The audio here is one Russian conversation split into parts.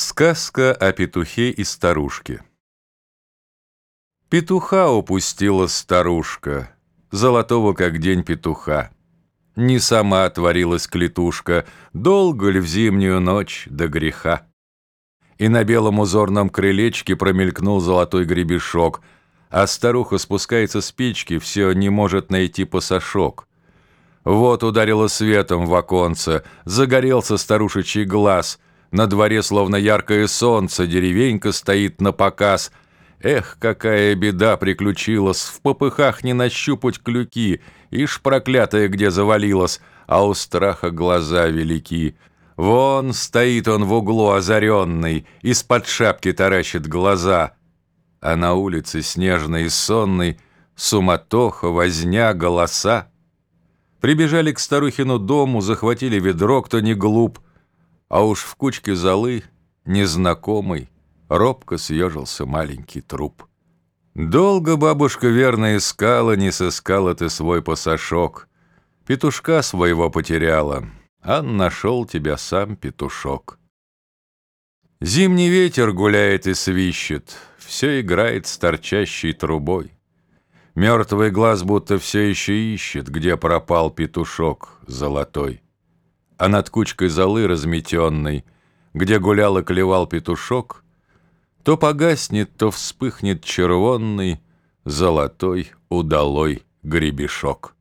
Сказка о петухе и старушке Петуха упустила старушка, Золотого, как день петуха. Не сама отворилась клетушка, Долго ли в зимнюю ночь до греха. И на белом узорном крылечке Промелькнул золотой гребешок, А старуха спускается с печки, Все не может найти пасашок. Вот ударило светом в оконце, Загорелся старушечий глаз — на дворе, словно яркое солнце, деревенька стоит на показ. Эх, какая беда приключилась, в попыхах не нащупать клюки, ишь проклятая где завалилась, а у страха глаза велики. Вон стоит он в углу озаренный, из-под шапки таращит глаза. А на улице снежной и сонной суматоха, возня, голоса. Прибежали к старухину дому, захватили ведро, кто не глуп — а уж в кучке золы, незнакомый, робко съежился маленький труп. Долго бабушка верно искала, не сыскала ты свой пасашок. Петушка своего потеряла, а нашел тебя сам петушок. Зимний ветер гуляет и свищет, все играет с торчащей трубой. Мертвый глаз будто все еще ищет, где пропал петушок золотой а над кучкой золы разметенной, где гулял и клевал петушок, то погаснет, то вспыхнет червонный, золотой, удалой гребешок.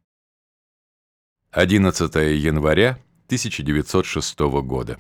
11 января 1906 года.